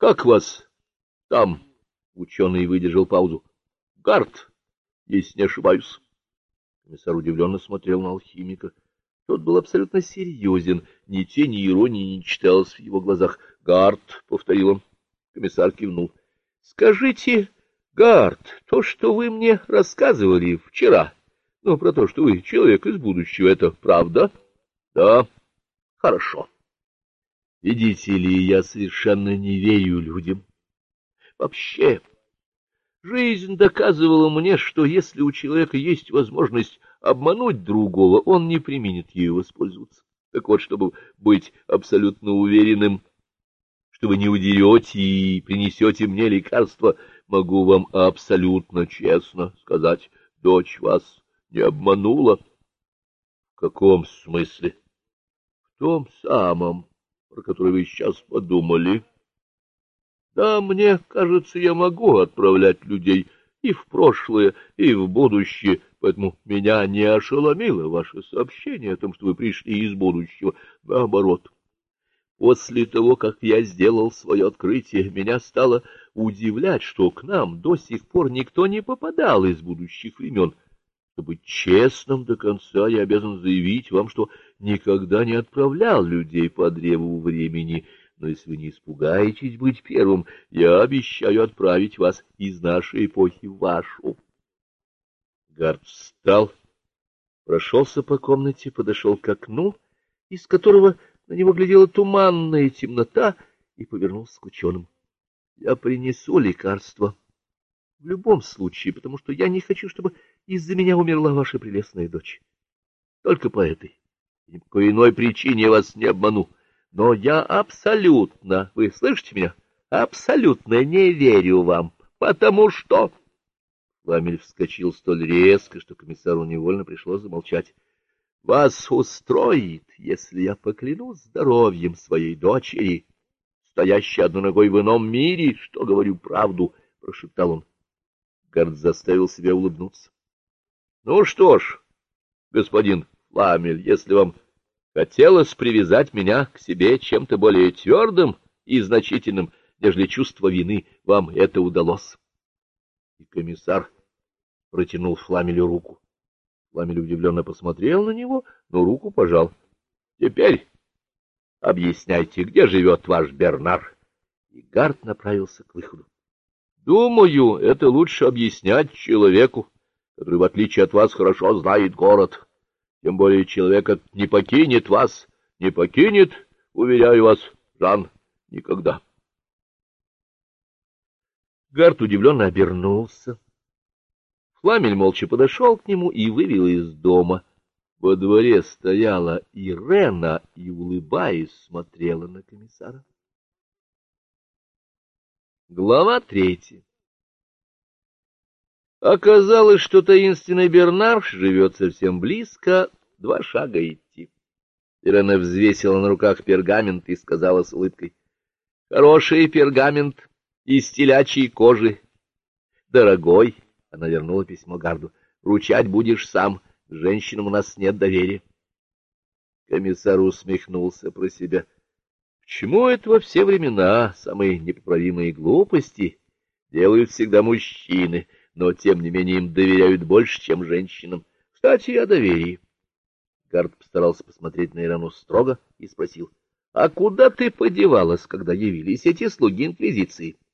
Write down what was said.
Как вас там? Ученый выдержал паузу. Гард, если не ошибаюсь. Комиссар удивленно смотрел на алхимика. Тот был абсолютно серьезен, ни тени иронии не читалось в его глазах. Гард, — повторил он. Комиссар кивнул. — Скажите, Гард, то, что вы мне рассказывали вчера, ну, про то, что вы человек из будущего, это правда? — Да. — Хорошо. Видите ли, я совершенно не верю людям. Вообще, жизнь доказывала мне, что если у человека есть возможность обмануть другого, он не применит ею воспользоваться. Так вот, чтобы быть абсолютно уверенным, что вы не удерете и принесете мне лекарство, могу вам абсолютно честно сказать, дочь вас не обманула. — В каком смысле? — В том самом, про который вы сейчас подумали. Да, мне кажется, я могу отправлять людей и в прошлое, и в будущее, поэтому меня не ошеломило ваше сообщение о том, что вы пришли из будущего. Наоборот, после того, как я сделал свое открытие, меня стало удивлять, что к нам до сих пор никто не попадал из будущих времен. Чтобы быть честным до конца, я обязан заявить вам, что никогда не отправлял людей по древу времени, но если вы не испугаетесь быть первым, я обещаю отправить вас из нашей эпохи в вашу. Гард встал, прошелся по комнате, подошел к окну, из которого на него глядела туманная темнота, и повернулся к ученым. — Я принесу лекарство. В любом случае, потому что я не хочу, чтобы из-за меня умерла ваша прелестная дочь. Только по этой. Ни по иной причине я вас не обману. Но я абсолютно, вы слышите меня, абсолютно не верю вам, потому что... Фламель вскочил столь резко, что комиссару невольно пришлось замолчать. — Вас устроит, если я поклянусь здоровьем своей дочери, стоящей одной ногой в ином мире, что говорю правду, — прошептал он. Гард заставил себя улыбнуться. — Ну что ж, господин Фламель, если вам Хотелось привязать меня к себе чем-то более твердым и значительным, нежели чувство вины. Вам это удалось. И комиссар протянул Фламелю руку. Фламель удивленно посмотрел на него, но руку пожал. — Теперь объясняйте, где живет ваш Бернар? И Гард направился к выходу. — Думаю, это лучше объяснять человеку, который, в отличие от вас, хорошо знает город. — тем более человек не покинет вас, не покинет, уверяю вас, Жан, никогда. Гарт удивленно обернулся. Фламель молча подошел к нему и вывел из дома. Во дворе стояла Ирена и, улыбаясь, смотрела на комиссара. Глава третья Оказалось, что таинственный Бернарш живет совсем близко, два шага идти. Ирена взвесила на руках пергамент и сказала с улыбкой. — Хороший пергамент из телячьей кожи. Дорогой, — она вернула письмо Гарду, — вручать будешь сам, женщинам у нас нет доверия. Комиссар усмехнулся про себя. — Почему это во все времена самые непоправимые глупости делают всегда мужчины? — но, тем не менее, им доверяют больше, чем женщинам. Кстати, о доверии. Гард постарался посмотреть на Ирану строго и спросил, — А куда ты подевалась, когда явились эти слуги Инквизиции? —